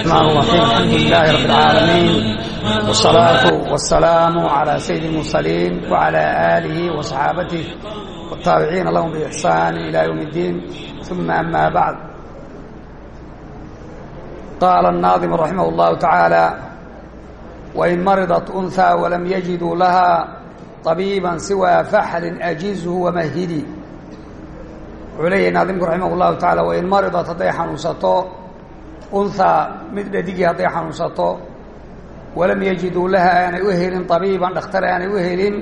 الرحمن الرحيم الحمد لله رب العالمين والصلاة والسلام على سيد المرسلين وعلى آله وصحابته والتابعين لهم بإحسان إلى يوم الدين ثم أما بعد قال الناظم رحمه الله تعالى وإن مرضت أنثى ولم يجدوا لها طبيبا سوى فحل أجزه ومهدي عليه ناظمك رحمه الله تعالى وإن unhaa mid dhadigii hadday xanuunsato walam yajiduu laha aanay u helin abiiban dhakhtar aanay u helin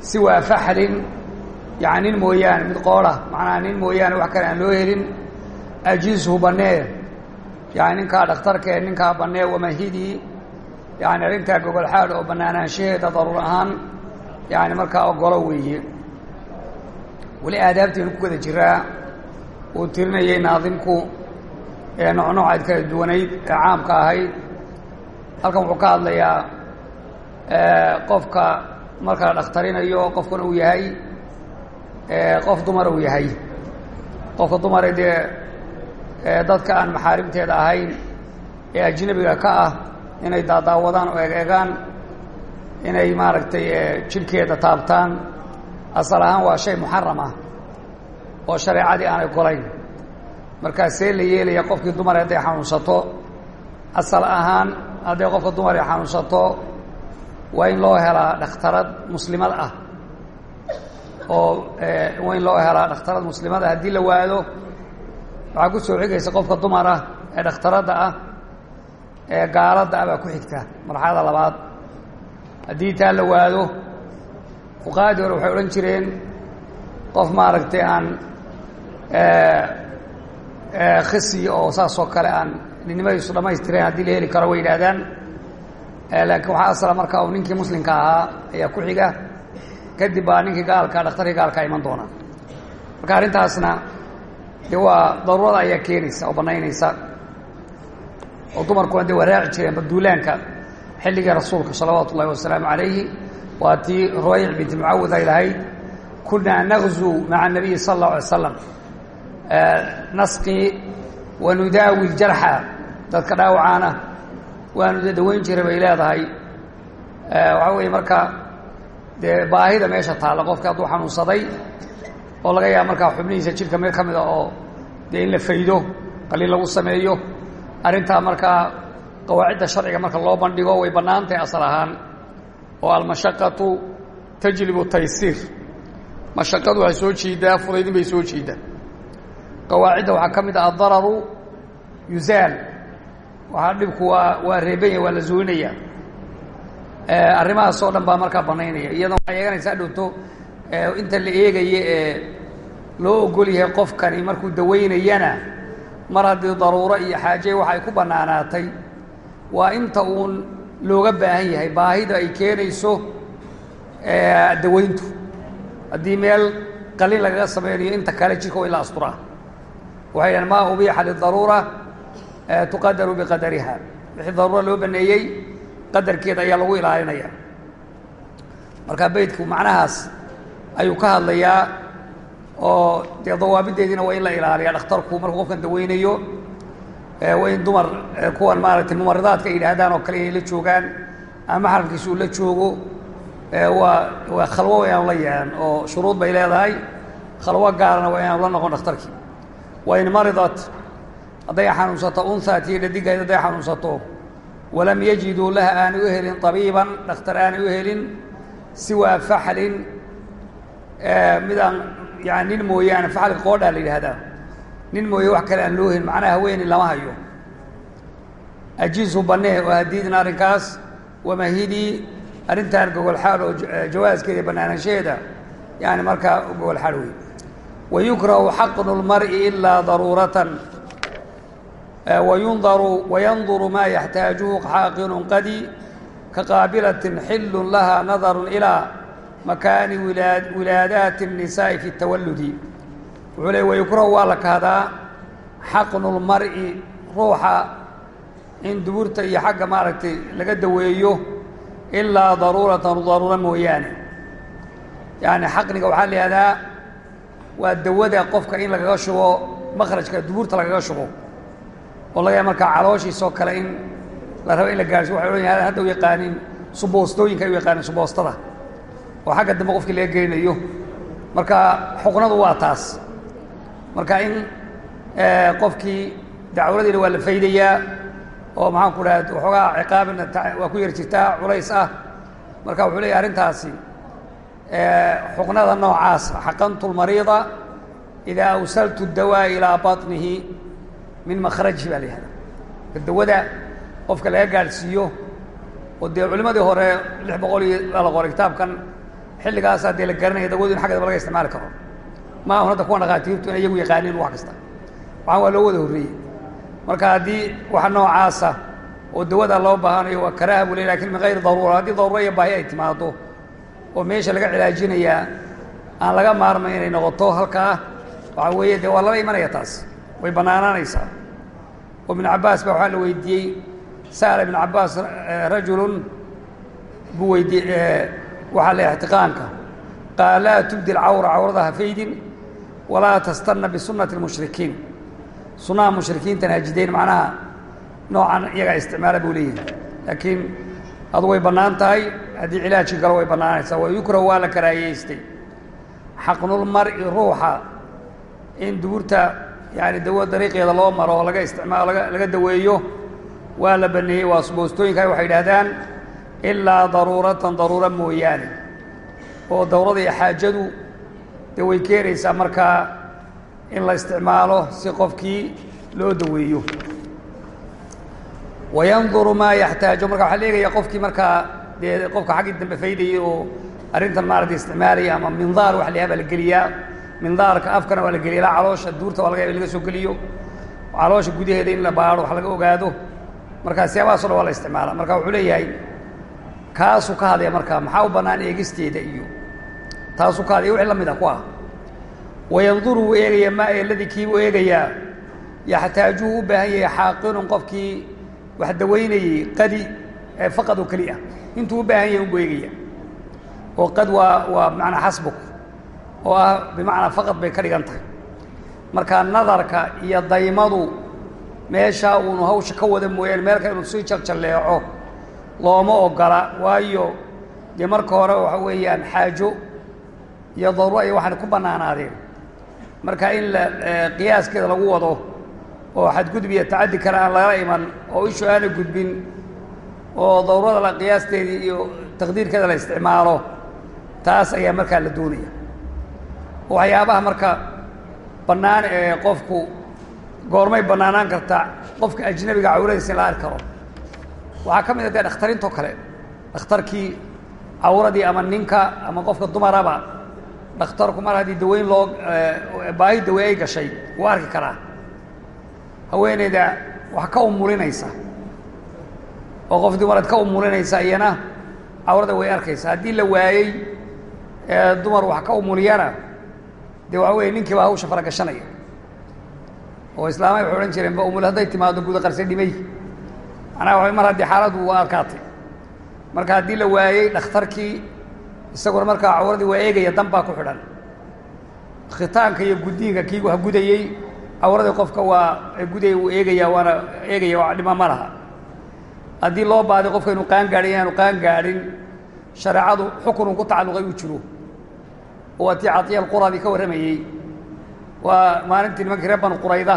siwaa faxlin mid qoola macnaha nin wax kale aan loo helin ajizhu banee yani ninkaa dhakhtarkee ninkaa banee wamahidii yani arrintaa gogolxaadh oo bannaanaanshaheeda daruur ahaan yani markaa ogolo weeye. Weli aadaabtaynu ku wada jiraa uu tirinayay ee noocnoocayd kala duwanayd ee caamka ahayd. Halkan wuxuu ka hadlayaa qofka marka la dhakhtarinayo qofkuna uu yahay qof dumara uu yahay. Qofka dumare dee dadka aan maxaarimteeda ahayn ee ajnabiga ka ah inay daadaawadaan oo egeegaan inay maaragtay jidhkeeda taabtaan. Asal ahaan waa shay muxaram ah oo shareecadii aanay golayn markaa see la yeelaya qofkii dumar hadday xanuunsato asal ahaan hadday qofka dumar ay xanuunsato waa in loo helaa dhakhtarad muslimad ah. Oo waa in loo helaa dhakhtarad muslimad ah. Haddii la waado waxaa ku soo xigaysa qofka dumar ah ee dhakhtaradda ah ee gaaladda ah baa ku xigta. Marxalada labaad haddii taa la waado fuqahadii hore waxay odhan jireen qof maaragtay aan khisi oo saasoo kale aan ninimadiisu dhammaystireen haddii la heli karo way yidhaahdaan. Laakiin waxaa asala markaa uu ninkii muslimka ahaa ayaa ku xiga. Kadib baa ninkii gaalka dhakhtarkii gaalkaa iman doona marka arrintaasna de waa daruurada ayaa keenaysa oo bannaynaysa. Oo dumarkuna dee waa raaci jireen baduulaanka xilligii rasuulka salawaatu ullahi wasalaamu calayhi. Waa tii rubayc binti mucawid ay lahayd kunaa nagzuu maca nabiyi sala allahu alay slam nasqii wa nudaawi ljarxa dadka dhaawacaana waanu daweyn jiray bay leedahay. Waxaa weeye marka dee baahida meesha taalla qofka hadduu xanuunsaday oo laga yaaba markaa xubnihiisa jidhka mid ka mida oo dee in la faydo qaliil lagu sameeyo arrintaa markaa qawaacidda sharciga marka loo bandhigo way bannaan tahay asal ahaan. Oo almashaqatu tajlibu taysiir mashaqadu waxay soo jiidaa fudaydin bay soo jiidaa qawaacidda waxaa ka mid ah addararu yuzaal. Waxaa dhibku waa waa reebanya waa la zuulinaya. Arrimahaas oo dhan baa markaa bannaynaya. Iyadoo waxay eeganaysaa dhowto inta la eegayo ee loo ogol yahay qofkani markuu dawaynayana mar haddii daruuro iyo xaaje waxa ay ku bannaanaatay. Waa inta uun looga baahan yahay baahida ay keenayso dawayntu. Haddii meel qalin lagaga samaynayo inta kale jidhka waa la asturaa waxay dhahan maa ubiixa lidaruura tuqadaru biqadariha wixii daruura loo baneeyey qadarkeeda ayaa lagu ilaalinaya marka beydku macnahaas ayuu ka hadlayaa oo dee dawaabideediina waa in la ilaaliya dhakhtarku markuu qofkan daweynayo waa in dumar kuwan maaragtay mumaridaadka ay yidhaahdaan oo kale inay la joogaan ama maxramkiisa uu la joogo waa waa khalwo waa la yeelan oo shuruud bay leedahay khalwo gaarana waa inaanu la noqon dhakhtarkii wa in maridat hadday xanuunsato unhaa tii dhadigayd hadday xanuunsato walam yajiduu laha aanay u helin tabiiban dhakhtar aanay u helin siwaa faxlin midaan yani nin mooyaane faxalka qoodhaa la yidhaahdaa nin mooye wax kale aan loo helin macnaha haweeni lama hayo ajizu bannee oo hadiidna arrinkaas wamahidii arrintan gogol xaal oo jawaaskeeda bannaanaanshaheeda yani markaa gogol xaal wey wayukrahu xaqnu lmar'i ilaa daruuratan wayundaru wayanduru maa yaxtaajuhu xaaqinun qadi ka qaabilatin xillun laha nadarun ilaa makaani wilaad wilaadaati الnisaa'i fi اtawalludi wuxuu leey wayukrahu waa la kahdaa xaqnu lmar'i ruuxa in duburta iyo xagga maaragtay laga daweeyo ilaa daruuratan daruura mooyaane yani xaqniga waxaa la yihahdaa waa dawada qofka in lagaga shubo makrajka duburta lagaga shubo. Oo laga markaa calooshiisoo kale in la rabo in la gaarsiyo waxay odhan yahay hadda u yaqaanin suboostooyinka ay u yaqaanin suboostada oo xagga dambe qofkii laga gelinayo marka xuqnadu waa taas. Marka in qofkii dacwadiina waa la faydayaa oo maxaan ku dhaha waxoogaa ciqaabina waa ku yar jirtaa culays ah. Marka wuxuu leeyahy arrintaasi xuqnada noocaas xaqantu lmariida idaa awsaltu dawaa ilaa baطnihi min makhrajihi baa la yihahda dawada qofka laga gaadhsiiyo oo dee culimadii hore lix boqol iyo baa la qoray kitaabkan xilligaasaa dee la garanaya dawadu in xagga daba laga isticmaali karo. Ma hadda kuwa dhakhaatiirtu in iyagu yaqaaniin wax kasta. Waxaan waa loo wada horreeyey. Marka haddii waxa noocaasa oo dawada loo baahanayo waa karaaha buu ley laakiin min gayri daruura. Haddii daruura iyo baahi ay timaado oo meesha laga cilaajinayaa aan laga maarmay inay noqoto halkaa waxaa weeye dee waa lala imanaya taas. Way bannaanaanaysaa oo ibn cabbaas baa waxaa la weydiiyey sa'ala ibn cabbaas rajulun buu weydiiyey waxaa le ixtiqaanka qaal laa tubdi lcawra cawrada ha faydin walaa tastanna bisunati lmushrikiin sunnaha mushrikiintan hajidayn macnaha noocan iyagaa isticmaala buu leeyahay. Laakiin adu way bannaan tahay haddii cilaajki galo way bannaanaysaa wa yukrahu waa la karaahiyeystay xaqnulmar'i ruuxa. In duburta yani dawo dariiqeeda loo maro oo laga isticmaalo laga daweeyo waa la baneeyey waa suboostooyinka waxay yidhaahdaan ilaa daruuratan daruura mooyaane. Oo dawrada iyo xaajadu dee way keenaysaa markaa in la isticmaalo si qofkii loo daweeyo. Wayanduru maa yaxtaajo. Marka waxaa la eegaya qofkii markaa dee qofka xaggii dambe faydayay oo arrintan maarata isticmaalaya ama mindaar waxa la yaha baa la geliyaa. Mindaarka afkana waa la geliya ilaa caloosha duurta waa laga yaba in laga soo geliyo. Caloosha gudaheeda in la baadho wax laga ogaado. Markaa siyaabahaas o dhan waa la isticmaala marka wuxuu leeyahay kaasuu ka hadlaya markaa maxaa u bannaan eegisteeda iyo taasuu ka hadlaya wixii la mid a ku ah. Wayanduru wuu eegaya maa eladii kiibuu eegayaa. Yaxtaajuhu u baahan yahay xaaqinun qofkii wax dawaynayey qadi faqad oo keli ah intuu u baahan yahay unbuu eegaya oo qad waa waa bimacnaa xasbuk oo ah bimacnaa faqad bay ka dhigan tahay. Marka nadarka iyo daymadu meeshaa uunu hawsha ka wada mooyaane meelka inuu sii jaljalleeco looma ogola. Waayo dee marka hore waxa weeyaan xaajo iyo daruuro ay waxaan ku bannaanaadeen. Marka in la qiyaaskeeda lagu wado oo xadgudub iyo tacaddi kale aan lagala iman oo ishu aana gudbin oo daruurada la qiyaasteedii iyo taqdiirkeeda la isticmaalo taas ayaa markaa la doonaya. Waxyaabaha marka bannaan ee qofku goormay bannaanaan kartaa qofka ajnabiga cawradiisa in la arki karo. Waxaa ka mid a dee dhakhtarintoo kale dhakhtarkii cawradii ama ninka ama qofka dumaraba dhakhtarku mar haddii daweyn loo baahi dawe ay gashay wuu arki karaa. Haweeneyda wax ka umulinaysa oo qof dumarad ka umulinaysa iyana cawrada way arkaysa. Haddii la waayey dumar wax ka umuliyana dee waxa weeye ninkii baa hawsha faragashanaya oo islaamay waxay odhan jireen ba umul hadday timaado guda qarse dhimay macnaha waa mar haddii xaaladdu waa arkaatay. Marka haddii la waayey dhakhtarkii isaguna markaa cawradii waa eegaya dan baa ku xidhan. Khitaanka iyo guddiinka kii wax gudayey cawradii qofka waa gudaya wuu eegaya waana eegaya waa dhima ma laha haddii loo baaday qofka inuu qaan gaadhin inaanu qaan gaadhin shareecadu xukunun ku tacalluqay uu jiro. Waa tii catiya alquraadii ka warramayey waa maalintii nimankii reer banu qurayda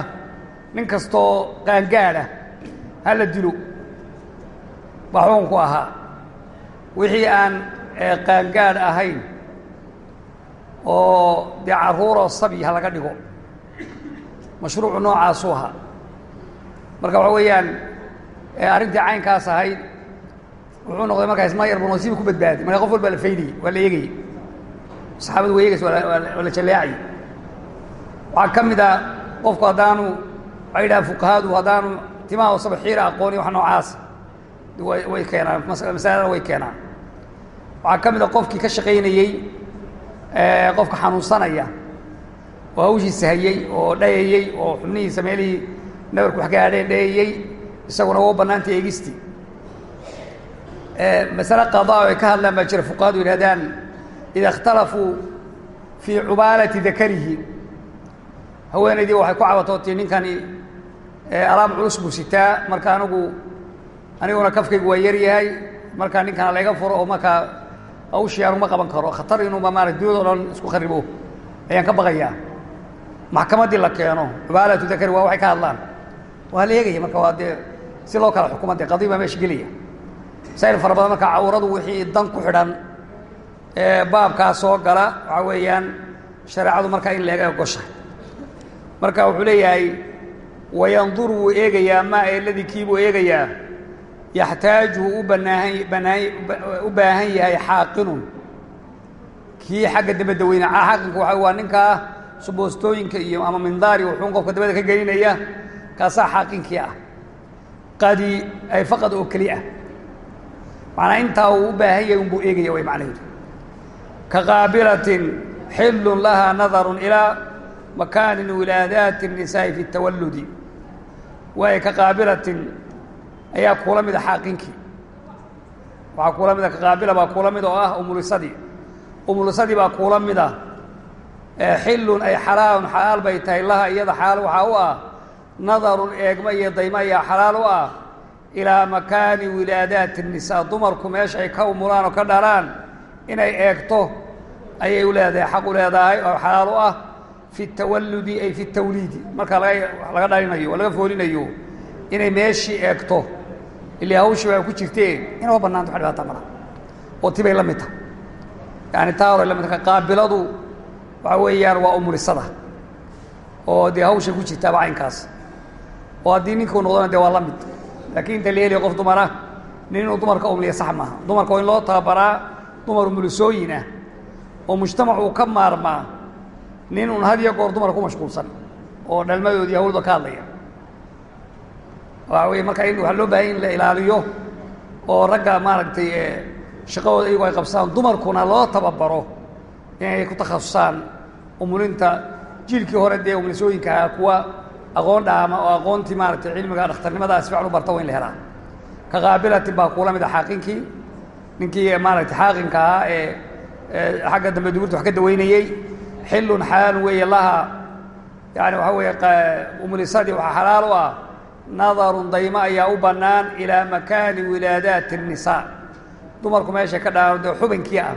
nin kastoo qaangaadha ha la dilo. Baa xukunku ahaa. Wixii aan qaangaadh ahayn oo dee carruuroo sabi ha laga dhigo mashruucu noocaasuu ahaa. Marka waxa weeyaan arrintii caynkaas ahayd wuxuu noqday markaa isma yar buu nasiib ku badbaaday. Marka qof walbaa la faydayey waa la eegayey saxaabadu waa eegaysa waa la jaleecayay waxaa ka mid a qofku haddaanu waxay yidhaha fuqahaadu haddaanu timaha osaba xiira aqooni wax noocaas way keenaan masaladana way keenaan. Waxaa ka mid a qofkii ka shaqaynayey qofka xanuunsanaya oo hawshiisa hayey oo dhayayey oo xubnihiisa meelihii nabarku wax gaadheen dhayayey isaguna waa u bannaantay eegistii masale qadaa ay ka hadlaan baa jira fuqahadu yidhahdaan ida اkhtalafuu fii cubaalati dakarihi. Haweenaydii waxay ku cabatoo ninkani alaab culus buu sitaa marka anigu aniguna kafkaygu waa yar yahay markaa ninkana layga furo oo markaa hawshii anuguma qaban karo khatar inuuba maarata dunyado dhan isku kharibo ayaan ka baqayaa. Maxkamaddii la keeno cubaalatu dakari waa waxay ka hadlaan. Waa la eegaya marka waa dee si loo kala xukuma dee qadii baa meesha gelaya masaa'il fara badan marka cawradu wixii dan ku xidhan ee baabkaa soo gala waxaa weeyaan shareecadu markaa in leega gosha. Marka wuxuu leeyahay wayanduru wuu eegayaa maa eladii kiibuu eegayaa. Yaxtaajuhu u banaahan banaahan u baahan yahay xaaqinun kii xagga dabadda weyna xaaqinku waa waa ninkaa suboostooyinka iyo ama mindaari wuxuun qofka dabada ka gelinaya kaasaa xaaqinkii ah qadi ay faqad oo keli ah. Macanaa intaa uu u baahan yahay unbuu eegaya way macnaheedu. Ka qaabilatin xillun lahaa nadarun ilaa makaanin wilaadaati الnisaa'i fi tawaludi waayo ka qaabilatin ayaa kuula mida xaaqinkii waxaa kuula mida kaqaabila baa kuula mida oo ah umulisadii umulisadii baa kuula mid ah xilun ay xalaalun xalaal bay tahay laha iyada xalaal waxaa u ah nadarun eegma iyo dayma ayaa xalaal u ah ilaa makaani wilaadaati الnisaa dumarku meesha ay ka umulaan oo ka dhalaan inay eegto ayay u xaq u leedahay oo xalaal u ah fi tawalludi ay fi tawliidi. Marka laga dhalinayo oo laga foolinayo inay meeshii eegto ilaa hawshii baa ku jirteen inaba bannaanta wax dhibaata mala oo tibay la mid tahay. Yaani taa hore la mid tahay qaabiladu waxa weeyaan waa umulisada. Oo dee hawshay ku jirtaaba caynkaas oo haddii ninkuu noqdona dee waa la mid. Laakiin inta la qof dumara nin inuu dumarka umliya sax maaha. Dumarka waa in loo tababaraa dumar umulisooyin ah oo mujtamac uu ka maarmaa nin un had iyo goor dumar ku mashquulsan oo dhalmadoodii hawlda ka hadlaya. Waxa weye marka in waxaa loo baahanya in la ilaaliyo oo ragga maaragtay shaqadooda iyagoo ay qabsaan dumarkuna loo tababaro inay ku takhasusaan umulinta jiilkii hore dee umulisooyinka ahaa kuwa aqoon dhaama oo aqoontii maaragtay cilmiga dhakhtarnimadaa si fiican u barta waa la helaa. Ka qaabilatin baa kuula mid a xaaqinkii. Ninkii maaragtay xaaqinka ahaa ee xagga dambe duburta wax ka daweynayey xillun xalaal weeye laha. Yani waxaa weeye umulisadii waxaa xalaal u ah. Nadarun daymo ayaa u bannaan ilaa makaani wilaadaati الnisaa dumarku meesha ka dhaano dee ah.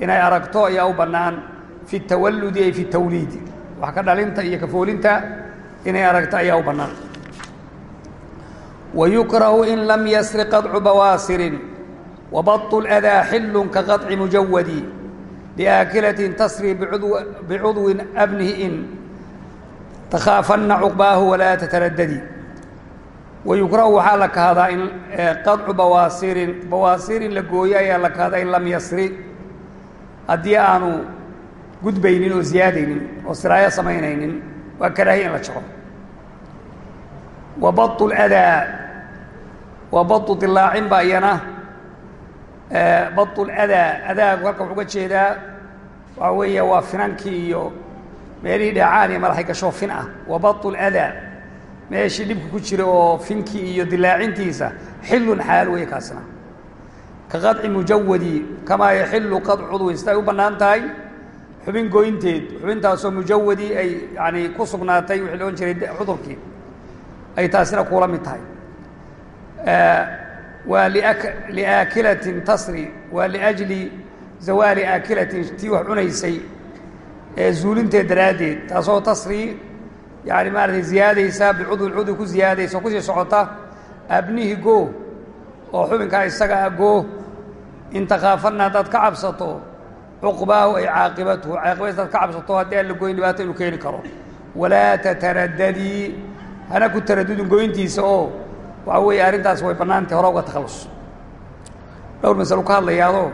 Inay aragto ayaa u bannaan fi tawalludi ay fi tawliidi. Wax ka dhalinta iyo kafoolinta inay aragto ayaa u bannaan wayukrahu in lam yasri qaطcu bawaasirin wabaطu اlأdaa xillun ka qaطci mujawadi liaakilatin tasri bicudwin abnihi in takhaafanna cuqbaahu walaa tataraddadi wayukrahu waxaa la kahdaa in qaطcu bawaasirin bawaasirin la gooyo ayaa la kahdaa in lam yasri haddii aanu gudbaynin oo ziyaadaynin oo siraayo samaynaynin waa karaahiya in la jaro wa badu اladaa wa badu dilaacin baa iyana badu ladaa adaagu halka wuxu uga jeedaa waxaa weeya waa finankii iyo meelihii dheecaan iyo madaxay gashoo fin ah. Wa badu ladaa meeshii dhibku ku jira oo finkii iyo dilaacintiisa xilun xaal weeye kaasna ka qadci mujawadi kamaa yaxilu qadcu cudwin siday u bannaan tahay? Xubin goynteed xubintaasoo mujawadi ay yani ku sugnaatay wixii la jiray cudurkii. Ay taasina kuula mid tahay. Waa liaakilatin tasri waa liajli zawaali aakilatin tii wax cunaysay ee zuulinteed daraaddeed. Taasoo tasri yani maaratay ziyaadaysa bicudwin cudwi ku ziyaadaysa ku sii socota abnihi goo oo xubinkaa isaga ah goo in takhaafanna haddaad ka cabsato cuqbaahu ay caaqibatuhu. Caaqibadiis hadaad ka cabsato haddii aan la goyn dhibaato inuu keeni karo. Walaa tataraddadii hana ku taradudin goyntiisa oo waxaa weeye arrintaas way bannaantay hore uga takhallus dhowr masalo ka hadlayaadoo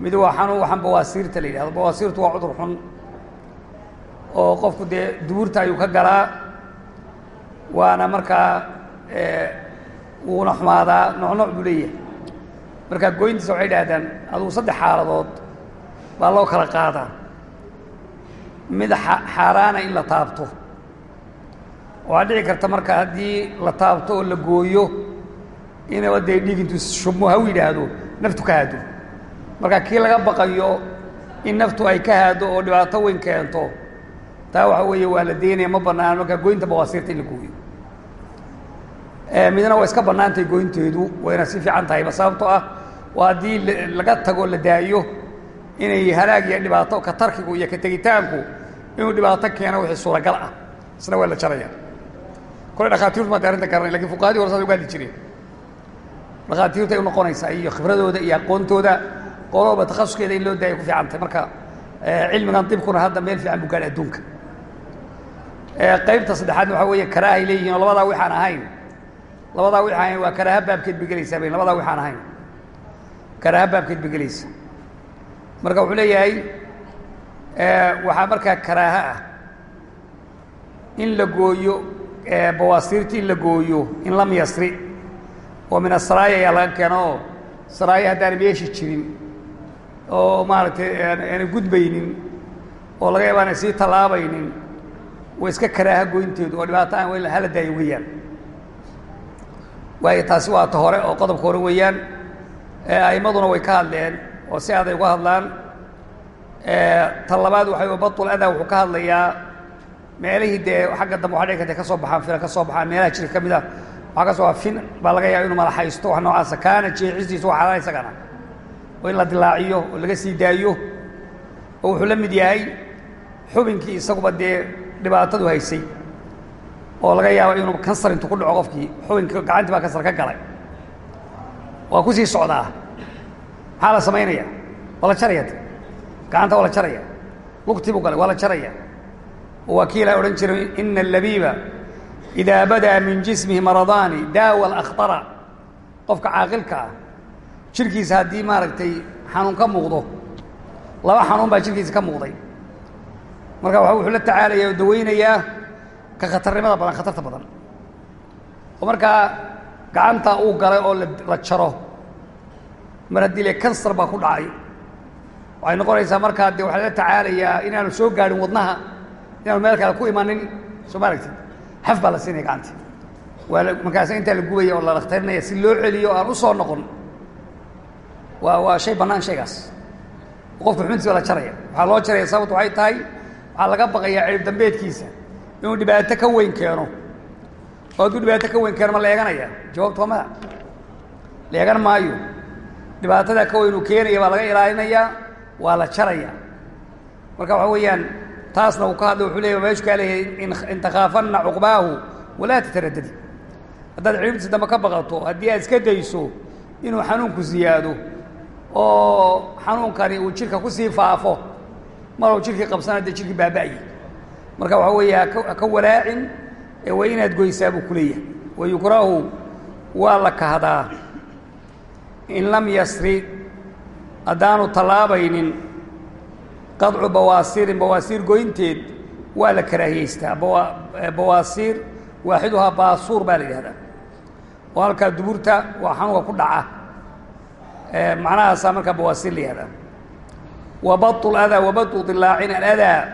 mid waa xanuun waxaan bawaasiirta la yidhahdo. Bawaasiirtu waa cudur xun oo qofku dee dubuurta ayuu ka galaa waana markaa wuuna xumaadaa nooc nooc buu leeyahay. Markaa goyntiisa waxay idhahdaan adugu saddex xaaladood baa loo kala qaadaa. Mid xaaraana in la taabto. Waxaa dhici karta marka haddii la taabto oo la gooyo inaba dee dhiig intuu shubmo ha u yidhaahdo naftu ka haado. Marka kii laga baqayo in naftu ay ka haado oo dhibaato weyn keento taa waxa weeye waa la deynaya ma bannaan. Markaa goynta bawaasiirta in la gooyo. Midna waa iska bannaantahay goynteedu wayna si fiican tahayba sababtoo ah waa haddii laga tago la daayo inay halaag iyo dhibaato ka iyo ka inuu dhibaato keeno wixii suuragal ah. Isna waa la jaraya kole dhakhaatiirtu maad arrinta garanay laakiin fuqahadii hore saas uga hadli jireen. Dhakhaatiirtu ay u noqonaysaa iyo khibradooda iyo aqoontooda qolooba takhasuskeeda in loo daaya ku fiican tahay. Marka cilmigan dibkuna hadda meel fiican buu gaadha adduunka. Qaybta saddexaadna waxaa weeye karaahay leeyihiin oo labadaa wixaan ahayn. Labadaa wixaan ahayn waa karaaha baabkeed bay bay labadaa wixaan ahayn. Karaaha baabkeed bay marka wuxuu leeyahay waxaa markaa karaaha ah in la gooyo bawaasiirta in la gooyo in lam yasri oo min asraaya ayaa laga keeno oo saraaya haddaana meeshi jirin oo maaragtay aanay gudbaynin oo laga yaaba sii tallaabaynin way iska karaaha goynteedu oo dhibaato aan hala daayo weeyaan. Waayo taasi waa hore oo qodobka hore weeyaan a'immaduna way ka hadleen oo si aday uga hadlaan ta labaad waxay batul adaa wuxuu ka hadlayaa meelihii dee xagga dambe waxa dhici karta ka soo baxaan fila ka soo baxaan meelaha jirka ka mid ah. Waxaa ka soo baa fin baa laga yaaba inu malaxaysto wax noocaasa kaana jeexistiisu waa xalaal isagana. Oo in la dilaaciyo oo laga sii daayo oo wuxuu la mid yahay xubinkii isaguba dee dhibaatadu haysay oo laga yaabo inuu kansar intuu ku dhaco qofkii. Xubinki gacantii baa kansar ka galay. Waa ku sii socdaa maxaa la samaynaya waa la jaraya gacanta waa la jaraya. Lugtii buu galay waa la jaraya. Waa kii odhan jiray ina alabiiba idaa badaa min jismihi maradaani daawa alakhtara qofka caaqilka ah jirkiisa haddii maaragtay xanuun ka muuqdo laba xanuun baa jirkiisa ka muuqday. Marka wuxuu la tacaalaya oo dawaynayaa ka khatarnimada badan khatarta badan. Oo markaa gacanta uu galay oo la jaro mar haddii le kansar baa ku dhacay. Waxay noqonaysaa markaa dee waxaa la tacaalayaa inaanu soo gaadhin wadnaha inaanu meel kale ku imanin soo ma aragtid? Xaf baa la siinaya gacantii waa markaas intaa la gubaya oo la dhakhtarinaya si loo celiyo aan u soo noqon. Waa waa shay bannaan shaygaas. Qofka xubintiis baa la jaraya. Waxaa loo jaraya sababtu waxay tahay waxaa laga baqayaa cirib dambeedkiisa inuu dhibaato ka weyn keeno. Oo hadduu dhibaato ka weyn keeno ma la eeganaya jawaabtu waa mada la eegan maayo dhibaatadaa ka weyn uu keenaya baa laga ilaalinayaa waa la jaraya. Marka waxa weeyaan taasna uu ka hadlay wuxuu leeya meeshu kaa leeyahay in takhaafanna cuqbaahu walaa tataraddadi haddaad ciribtiisa dambe ka baqato haddii aad iska dayso inuu xanuunku ziyaado oo xanuunkani uu jidhka ku sii faafo mar uu jidhkii qabsana dee jidhkii baaba'yi marka waxaa weeye haka walaacin ee waa inaad goysaa buu ku leeyahay. Wa waa la kahdaa in lam yasri haddaanu tallaabaynin qadcu bawaasiirin bawaasiir goynteed waa la karaahiyeystaa bawaasiir waaxiduhaa baasuur baa la yidhahdaa. Oo halkaa duburta waa xanuunka ku dhaca. Macnahaasaa markaa bawaasiir la yihahdaa wa bau adaa wa bau dilaacin aladaa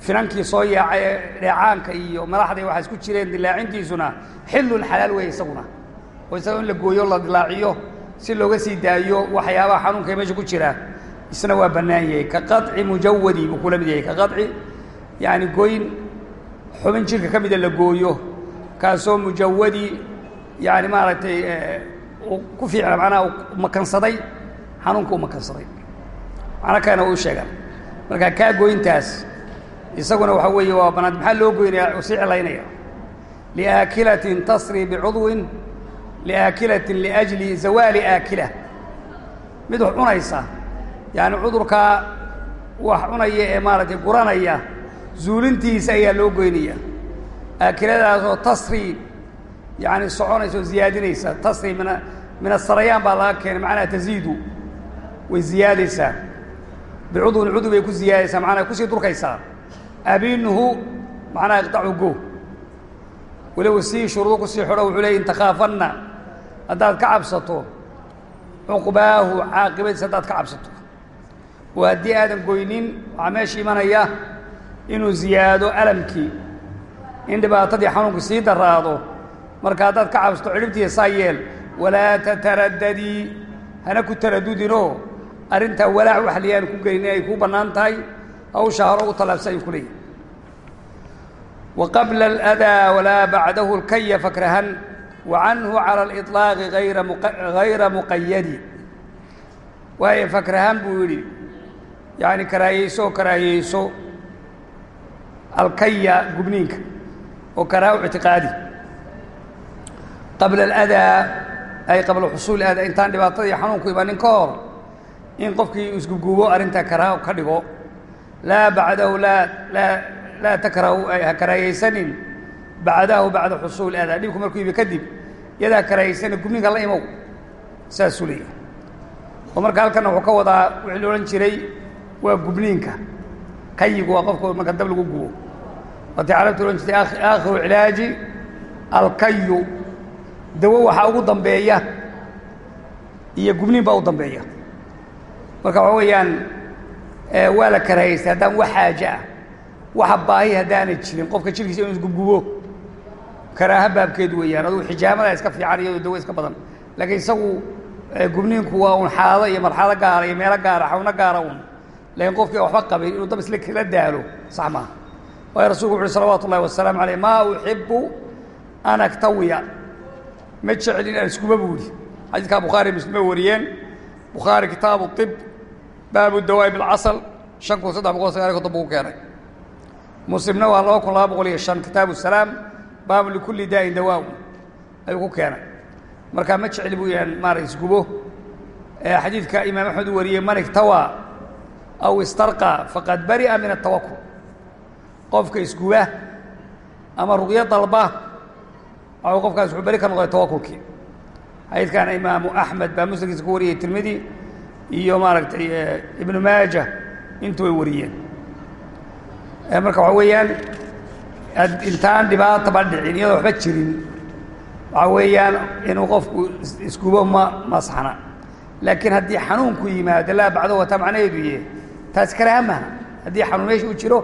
finankii soo yaacay ee dheecaanka iyo madaxda waxaa isku jireen dilaacintiisuna xillun xalaal weeye isaguna. Oo isaga in la gooyo la dilaaciyo si looga sii daayo waxyaabaha xanuunka meesha ku jira isna waa bannaan yahay. Ka qaطci mujawadi buu kula mid yahay. Ka qaطci yaani goyn xubin jirka ka mida la gooyo. Kaasoo mujawadi yaani maaragtay ku fiicna macnaha makansaday xanuunka u makansaday. Macno kalena u sheegan. Marka kaa goyntaas isaguna waxaa weeye waa banaad maxaa loo goynaya u sii cilaynaya liaakilatin tasri bicudwin liaakilatin liajli zawaali aakila mid wax cunaysa yaani cudurkaa wax cunaya ee maaragtay guranaya zuulintiisa ayaa loo goynaya aakiladaasoo tasri yaani soconaysa oo ziyaadinaysa tasri min min asarayaan baa laga keenay macnaha taziidu way ziyaadaysaa bicudwin cudwi bay ku ziyaadaysaa macnaha ku sii durkaysaa abinuhu macnaha takhaafanna haddaad ka cabsato cuqbaahu caaqibadiisa haddaad ka cabsato. Oo haddii aadan goynin waxaa meesha imanaya inuu ziyaado alamkii. In dhibaatadii xanuunku sii daraado marka haddaad ka cabsato cidhibtiisa saa yeel walaa tataraddadii hana ku taradudinoo arrintaa walaac waxliyaan ku gelin inay kuu bannaan tahay hawsha hore ugu tallaabsa ayuu ku leeyahy wa qabla aladaa walaa bacdahu lkaya fakrahan wa canhu cala aliطlaaqi ayra hayra muqayadi waayo fakrahaan buu yidhi yacni karaahiyeyso oo karaahiyeyso alkaya gubniinka oo karaaha ictiqaadi qabla aladaa ay qabla xusuuli adaa intaan dhibaatada iyo xanuunku imanin ka hor in qofkii isgugubo arrintaa karaaho ka dhigo laa bacdahu laa laa laa takrahu ha karaahiyeysanin bacdahu bacda xusuuli adaa dhibku markuu yimi kadib yadaa karaahiyeysanin gubniinka la imow saasuu leeyahay. Oo marka halkanna wuxuu ka wadaa wixii la odhan jiray waa gubniinka kayigu waa qofka marka dab lagu gubo. Waatay carabtu odhan jirtay aakhiru cilaaji alkayu dawo waxaa ugu dambeeya iyo gubniin baa u dambeeya. Marka waxa weeyaan waa la karahaystay haddaan wax xaaje ah waxa baahi haddaanay jirin qofka jirkiisa inuu isgubgubo karaaha baabkeed weeyaan adugu xijaamada iska fiican iyadoo dawo iska badan. Laakiin isagu gubniinku waa un xaalado iyo marxalo gaara iyo meelo gaara xawno gaara un laakiin qofkii waxba qabin inuu dab isla daalo sax maaha waayo rasulku wuxu uhi salawaatu ullahi wasalaamu aleyh maa uxibu an aktawiya. Ma jecel in aan iskuba buuri xadiidkaa bukhaari muslim bay wariyeen. Bukhaari kitaabu طib baabu dawaa'i bilcasal shan kun saddex boqol sagaaliy konton buu ku keenay. Muslimna waa laba kun laba boqol iyo shan kitaabu salaam baabu likulli daa'in dawaaun ayuu ku keenay. Markaa ma jecel buu yahan maarata isgubo. Xadiidka imaam axmed u wariyey man igtawaa aw istarqa faqad bari'a min atawakul qofka isguba ama ruqyo dalba waxuu qofkaas wuxuu beri ka noqday tawakulkii xadiidkaana imaamu axmed baa muslimkiisa ku wariyey tirmidi iyo maaragtay ibnu maaja intu way wariyeen. Marka waxaa weeyaan intaan dhibaataba dhicin iyadoo waxba jirin. Waxaa weeyaan inuu qofku isgubo ma masaxna laakiin haddii xanuunku yimaado laa bacdo wataa macnaheedu ye taas karaaha maha haddii xanuun meesha u jiro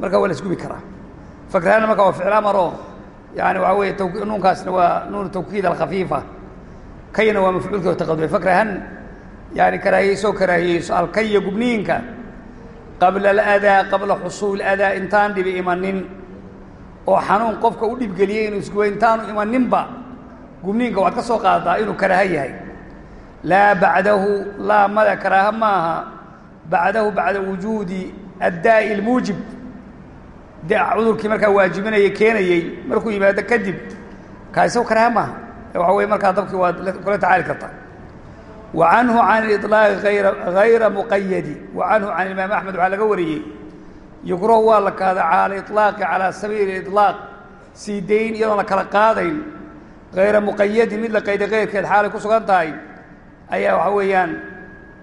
markaa waa la isgubi karaa. Fakraana marka waa ficil amaro yani waxaa weeye nuunkaasna waa nuun tawkiid alkhafiifa. Kayna waa mafcuulkii oo taqadumay fakrahan yani karaahiyeyso karaahiyeyso alkaya gubniinka. Qabla aladaa qabla xusuul adaa intaan dhibi imanin oo xanuun qofka u dhibgeliyey inuu isgubo intaanu imaninba gubniinka waad ka soo qaadaa inuu karaaha yahay. Laa bacdahu laa mada karaaha maaha bacdahu bacda wujuudi addaa'i almuujib cudurkii markaa waajibinaya keenayey markuu yimaado kadib kaa isago maaha. Waxa weye markaa dabkii waad kula tacaali kartaa. Wa canhu can iliطlaaqi ayra hayra muqayadi wa canhu can imaam axmed waxaa laga wariyey yukrahu waa la kaada cala iطlaaqi calaa sabiili iطlaaq sii dayn iyadoon la kala qaadayn hayra muqayadin mid la qayday kayrkeed xaalay ku sugan tahay ayaa waxa weeyaan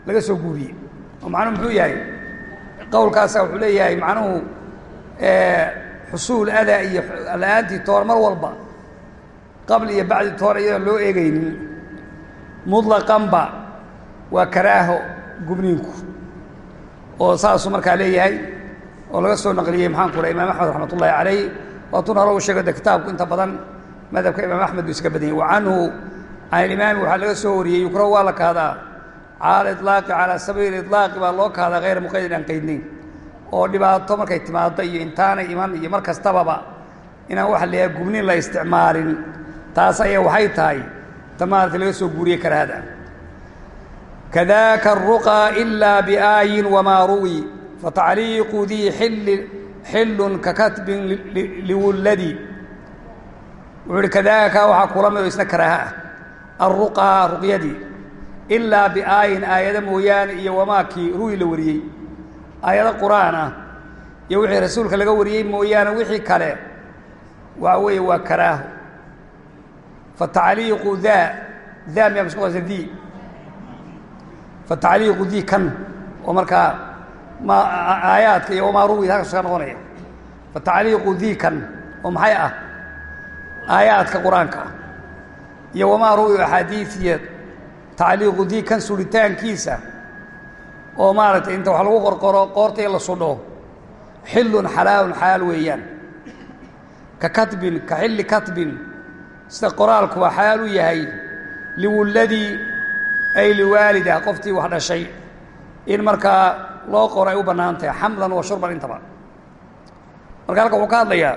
laga soo guuriyey oo macnuhu muxuu yahay qowlkaasa wuxuu leeyahay macnuhu xusuul adaa iyo la-aantii toor mar walba qabli iyo bacdi toor iyadoon loo eegaynin muطlaqanba waa karaaho gubniinku oo saasuu markaa leeyahay oo laga soo naqliyey maxaan ku imaam axmed raxmat ullahi calayh. Waatuu nalou sheego de kitaabku inta badan madhabka imaam axmed buu iskaga badan yahy can ilimaami waxaa laga soo wariyey yukrahu waa la kaadaa cala iطlaaqi calaa sabiili iطlaaqi baa loo kaadaa hayra muqaydin aan qaydnayn oo dhibaato markay timaaddo iyo intaanay iman iyo mar kastababa inaan waxa layaha gubnin la isticmaalin. Taas ayaa waxay tahay tamaarta laga soo guuriye karahada kadaaka aruqaa ilaa biaayin wamaa ruwi fatacliiqu dii xilli xillun ka katbin liwulladi wuxuu ihi kadaaka waxaa kula mid oo isna karaaha ah alruqaa ruqyadii ilaa biaayin aayado mooyaane iyo wamaakii ruwi la wariyey aayado qur'aan ah iyo wixii rasuulka laga wariyey mooyaane wixii kale waxa weeye waa karaaho fatacliiqu daa daa miyaa masku qasa di fatacliiqu di kan oo markaa ma aayaadka iyo wamaa ruwi halkaas ka noqonaya fatacliiqu di kan oo maxay ah? Aayaadka qur'aanka. Iyo wamaa ruwi axaadiiiya tacliiqu di kan suritaankiisa oo maaragtay inta wax lagu qorqoro qoorta in la sudho. Xillun xalaalun xalaal weeyaan. Ka katbin ka xilli katbin. Sida qoraalkuba xalaal u yahay. Liwulladii ay liwaalida qoftii wax dhashay. In markaa loo qoro ay u bannaan tahay xamlan wa shurban intaba marka halka wuxuu ka hadlayaa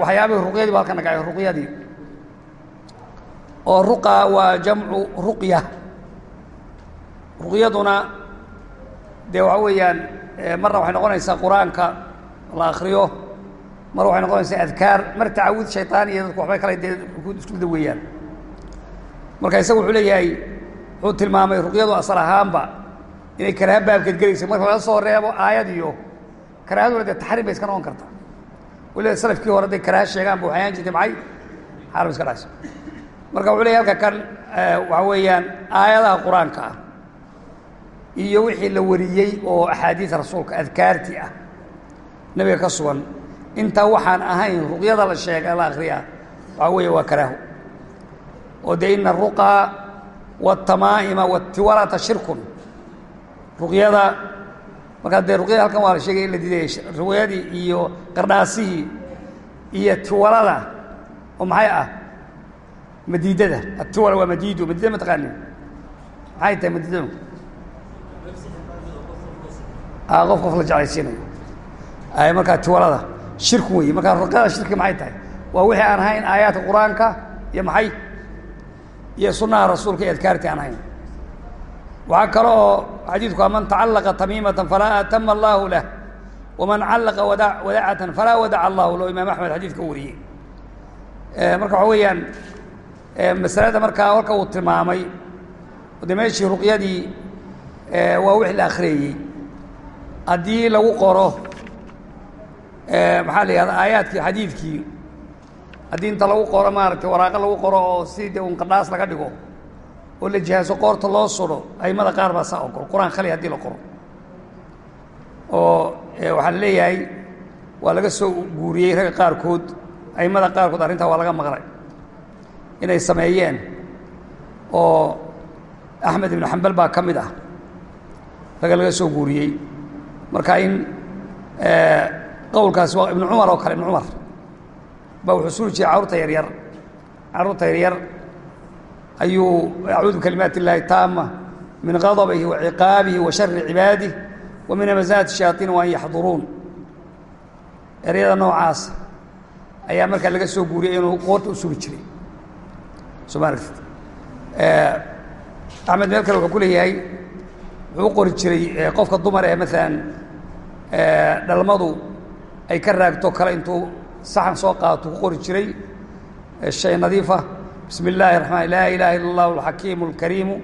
waxyaabihii ruqyadii ba halka nagacay ruqyadii. Oo ruqa waa jamcu ruqya. Ruqyaduna dee waxa weeyaan marna waxay noqonaysaa qur'aanka la akriyo mar waxay noqonaysaa adkaar mar tacawud shayطaan iyo dadku waxbay kale dee isku da marka isaga wuxuu leeyahay wuxuu tilmaamay ruqyadu asal ahaanba inay karaaha baabkeed gelaysa. Marka laga soo reebo aayad iyo karaahaduna dee taxriim bay iska noqon kartaa. Weliba salafkii hore hadday karaaha sheegaan ba waxay ahaan jirtay maxay? Xaaram iska dhacayso marka wuxuu leeyahy halka kan waxa weeyaan aayadaha qur'aanka ah iyo wixii la wariyey oo axaadiis rasuulka adkaartii ah nebiga ka sugan intaa waxaan ahayn ruqyada la sheega la akriyaa waxaa weeye waa karaaho oo dee ina aruqa waatamaa'ima waatiwalata shirkun ruqyada. Markaa dee ruqyada halkan waa la sheegay in la diidaya ruqyadii iyo qardhaasihii iyo tiwalada oo maxay ah? Madiidada. Atiwala waa madiido madiida ma taqaanin maxay tahay madiidadu? Qof qof la jeclaysiinayo. Ay markaa tiwalada shirku wey markaa ruqyada shirki maxay tahay? Waa wixii aan ahayn aayaadka qur'aanka iyo maxay? Iyo sunaha rasuulka iyo adkaartii aan ahayn waxaa kale oo xadiidku a man tacallaqa tamiimatan falaa atama allahu lah waman callaqa wada wadacatan falaa wadaca allahu lahu. Imaam axmed xadiidka wariyey. Marka waxa weeyaan masalada markaa halka uu tilmaamay de meeshii ruqyadii waa wixii la akhriyey haddii lagu qoro maxaa la yihahda aayaadkii xadiidkii haddii inta lagu qoro maaragtay waraaqo lagu qoro oo si un qardhaas laga dhigo oo la jihaaso qoorta loo sudho aimada qaar baa saa ogol. Qur'aan khali haddii la qoro. Oo waxaa la leeyahay waa laga soo guuriyey ragga qaarkood aimada qaarkood arrintaa waa laga maqlay. Inay sameeyeen oo axmed ibnu xambal baa ka mid ah. Ragga laga soo guuriyey. Marka in qowlkaasi waa ibnu cumar oo kale ibnu cumar. Baa wuxuu suuri jiray carruurta yaryar. Carruurta yaryar ayuu acuudu bikalimaat اllahi taama min غadabihi wa ciqaabihi wa shari cibaadih wa min amazaati shayaaiin wa an yaxduruun. Eryada noocaas ayaa markaa laga soo guuriyay inuu qoorta u sugi jiray. Soo ma aragtid? Axmed meel kale wuxuu ku leeyahay wuxuu u qori jiray qofka dumar ee maalan dhalmadu ay ka raagto kale intuu saxan soo qaato ku qori jiray shay nadiifa bismi اllahi الرaحman laa ilaha ila اllah الxakiim الkariimu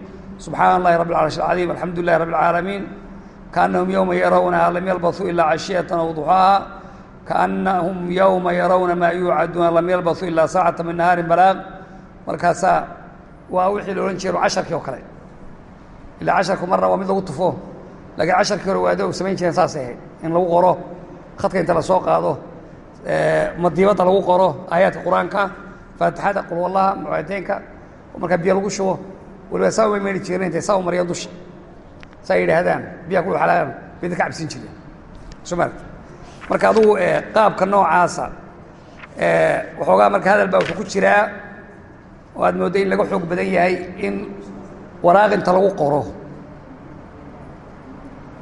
subxaana اllahi rab اlcarش الcظيim alxamdu lilahi rab اlcaalamiin kaأnahum yowma yarawnaha lam yalbaثuu ilaa cashiyaةa aw duxaaha kaأnahum yowma yarawna maa yuucaduuna lam yalbaثuu ilaa saacata min nahaari balaaq markaasaa waa wixii la odhan jiro casharkii oo kale ilaa casharku marna waa mid lagu tufo laakiin casharkii hore waado samayn jireen saasay ahayd in lagu qoro khadka inta la soo qaado madiibadda lagu qoro aayaadka qur-aanka faatixada qulwallaha mucaateynka markaa biyo lagu shubo waliba saa umay meeri jireen intay saa u mariyaan dusha. Saa yidhaahdaan biyaha kulu xalaalaan bay dadka cabsin jireen. Maaragta marka adugu qaabka noocaasa waxoogaa marka hadal baa wuxuu ku jiraa oo aad mooddo in laga xoog badan yahay in waraaq inta lagu qoro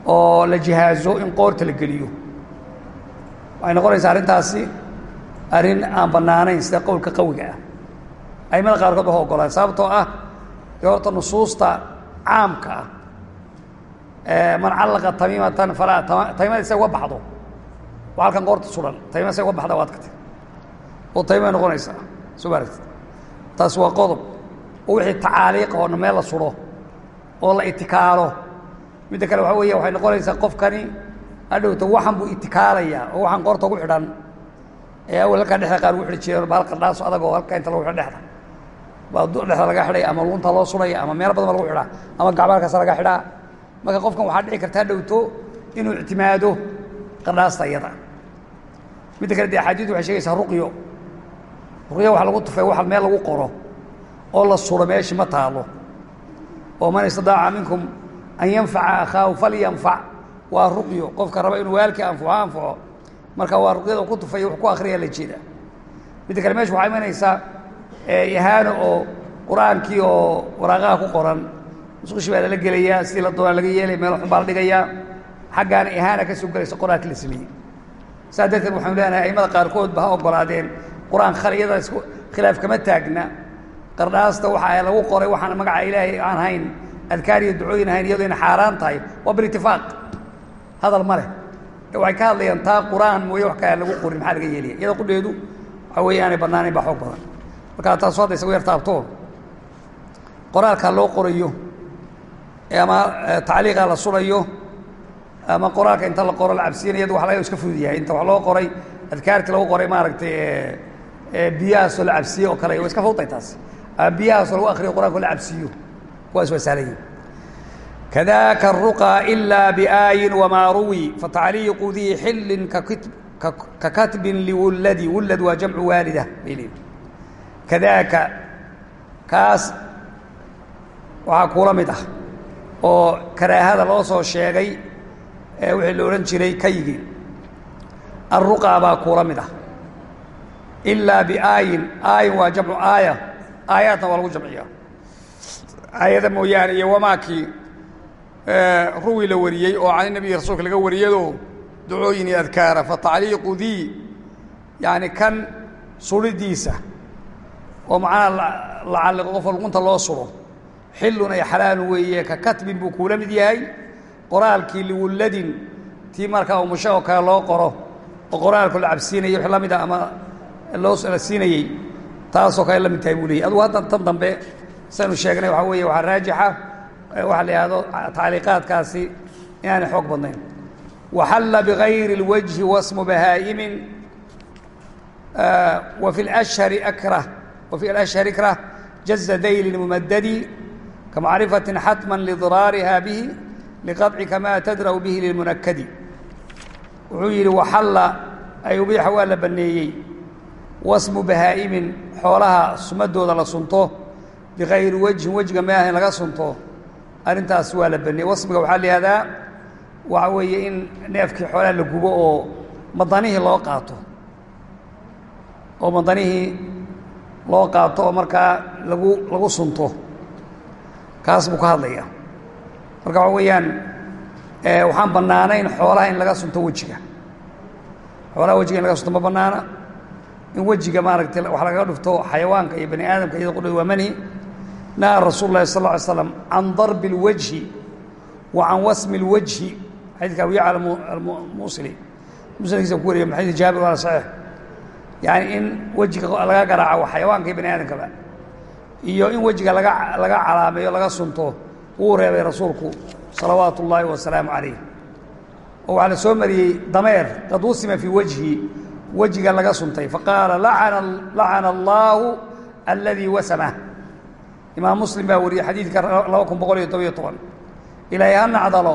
oo la jihaazo in qoorta la geliyo. Waxay noqonaysaa arrintaasi arrin aan bannaanayn sida qowlka qawiga ah. Aimada qaarkood ba ogolaan sababtoo ah dee horta nusuusta caamka ah. Man callaqa tamiimatan falaa tamiimada isa uga baxdo. Waa halkan qoorta suran tamiimada isa uga baxda waad katay oo tamiimay noqonaysaa soo ma aragtid? Taas waa qodob oo wixii tacaaliiqa oo meel la suro oo la itikaalo. Midda kale waxaa weya waxay noqonaysaa qofkani hadhowta waxan buu itikaalayaa oo waxaan qoorta ugu xidhan ee awel halkaa dhexda qaar ugu xidhi jireen ba hal qardhaaso adagoo halkaa inta lagu xidho dhexda baa dhexda laga xidhaya ama luunta loo suraya ama meel badan ba lagu xidhaa ama gacbaalkaas laga xidhaa. Marka qofkan waxaa dhici karta hadhowto inuu ictimaado qardhaasta iyada. Midda kale de axaadiidu waxay sheegaysaa ruqyo. Ruqyo waxa lagu tufay waxa meel lagu qoro oo la suro meeshii ma taalo oo man istadaaca minkum an yanfaca akhaahu falyanfac waa ruqyo. Qofka raba inuu waalkii anfaco anfaco marka waa ruqyada ku tufay wax ku akriya la jeeda midda kale meesha waxaa imanaysaa ihaano oo qur'aankii oo waraaqaha ku qoran. Musqushi baa lala gelayaa sidii la doonaa laga yeelaya meel xun baa la dhigayaa. Xaggaana ihaana ka soo gelaysa qur'aankii la sameeyey. Saa darteed waxaanu leenahay aimada qaarkood ba ha ogolaadeen qur'aan khaliyadaas khilaaf kama taagna. Qardhaasta waxa lagu qoray waxaan magaca ilaahay aan hayn adkaar iyo ducooyin ahayn iyadoo ina xaaraan tahay. Waa bilitifaaq hadal ma leh waxay ka hadlayaan taa qur'aan mooye wax kale aan lagu qorin maxaa laga yeelaya iyada qudheedu waxa weeye aanay bannaanayn baa xoog badan. Markaa taasu hadda isagu yar taabto qoraalkaa loo qorayo ama tacliiqaa la sulayo ama qoraalka inta la qoro la cabsiinaya adu wax laga iska fudud yahay inta wax loo qoray adkaarkii lagu qoray maaragtay biyahaasoo la cabsiye oo kale waa iska fawday taas. Ama biyahaasoo lagu akriyo qur'anko la cabsiiyo waa sahlan kadaaka aruqى إila biaayin wmaa ruwi fatacliiqu dii xilin ka katbin liwulladi wullad waa jamcu waalida bay leeyihi kadaaka kaas waxaa kuula mid ah oo karaahada loo soo sheegay wixii la odhan jiray kaygii aruqa baa kuula mid ah ilaa biaayin aayin waa jamcu aaya aayaadna waa lagu jamciyaa aayada mooyaane iyo wamaakii ruwi la wariyey oo can nabiyi rasuulka laga wariyado ducooyin iyo adkaara. Fatacliiqu dii yani kan suridiisa oo macnaha la calliqo qof luqunta loo suro xilun ay xalaalu weeye ka katbin buu kuula mid yahay. Qoraalkii liwulladin tii markaa umusho oo kale loo qoro. Oo qoraalku la cabsiinayay wix la mid a ama loo la siinayey. Taasoo kale la mid tahay buu leeyay adugu hadda tan dambe saynu sheegnay waxaa weeye waxaa raajixa waa la yihahdo tacliiqaadkaasi inaanay xoog badnayn. Waxalla bigayri اlwajhi wasmu bahaa'imin wafi ashhari akrah wafi alashhari ikrah jaza dayli mumadadi kamacrifatin xatma lidiraariha bihi liqaطci kama tadra'u bihi lilmunakadi wuxuu yidhi waxalla ay ubiixa waa la banneeyey wasmu bahaa'imin xoolaha sumadooda la sunto. Bigayri wajhin wejga maahan laga sunto arrintaas waa la baneeyey wasmiga waxaa la waxa weeye in neefkii xoolaha la gubo oo madanihii loo qaato. Oo madanihii loo qaato oo markaa lagu lagu sunto. Kaas buu ka hadlaya marka waxa weeyaan waxaan bannaanayn xoolaha in laga sunto wejiga. Xoolaha wejiga in laga sunto ma bannaana. In wejiga maaragtay wax lagaga dhufto xayawaanka iyo bani aadamka iyada qudhooda waa manhi naha rasuul lahi sal lla alay slam can darbi اlwajhi wa can wasmi اlwajhi xadiidka abu yacla almusli musnadkiisa ku wariya xadiid jaabir waana saxiix yani in wejiga laga garaaco xayawaanka iyo bani aadamkaba iyo in wejiga laga laga calaameeyo laga sunto wuu reebay rasuulku salawaatu اllaahi wasalaamu calayh oo waxaa la soo mariyey dameer qad wusima fii wajhi wejiga laga suntay faqaala lacana allaahu aladii wasamah imaam muslim baa wariyey xadiidka laba kun boqol iyo todobiyo toban. Ilaahay ha nacdalo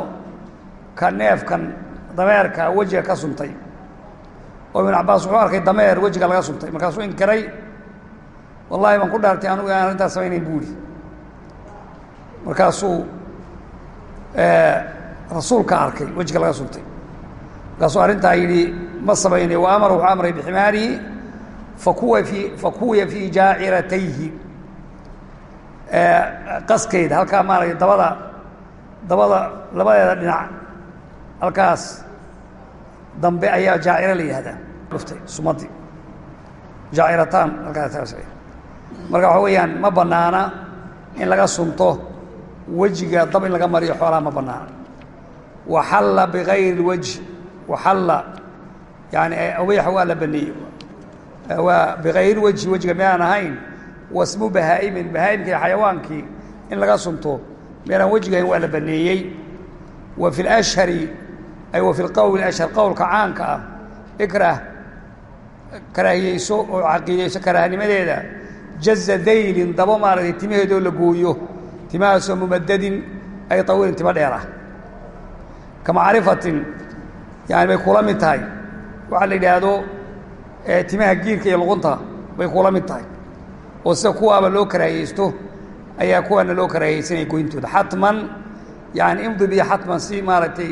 ka neefkan dameerka wejiga ka suntay. Oo ibn cabaas wuxuu arkay dameer wejiga laga suntay. Markaasuu inkiray wallahi baan ku dhaartay anugu aan arrintaas samaynayn buuri markaasuu rasuulka arkay wejiga laga suntay. Markaasuu arrintaa yidhi ma samaynay wa amara wuxuu amray biximaarihi fakuwa fii fakuwiya fii jaaciratayhi qaskeeda halkaa maaragtay dabada dabada labadeeda dhinac halkaas dambe ayaa jaaciro la yihahdaa. Dhuftay sumadii jaacirataan halkaas marka waxa weeyaan ma bannaana in laga sunto wejiga dab in laga mariyo xoolaha ma bannaana. Waxalla bigayri اlwajhi waxalla yani aweexa waa la baneeyey waa bigayri wajhi wejiga miyaan ahayn wasmu bahaa'imin bahaa'imkii xayawaankii in laga sunto. Meelaan wejigahayn waa la baneeyey. Wa fi lashhari ay wa fi lqowli ashhar qowlka caanka ah. Ikrah karaahiyeyso oo caqiideyso karaahnimadeeda jaza daylin dabo maaragtay timaheedoo la gooyo. Timahaasoo mumadadin ay tawiilin timo dheer ka macrifatin yani bay kula mid tahay. Waxaa la yidhaahdo timaha giirka iyo luqunta bay kula mid tahay oo sida kuwaaba loo karaahiyeysto ayaa kuwaana loo karaahiyeysanaya goyntooda xatman yani imdi biyo xatman si maaragtay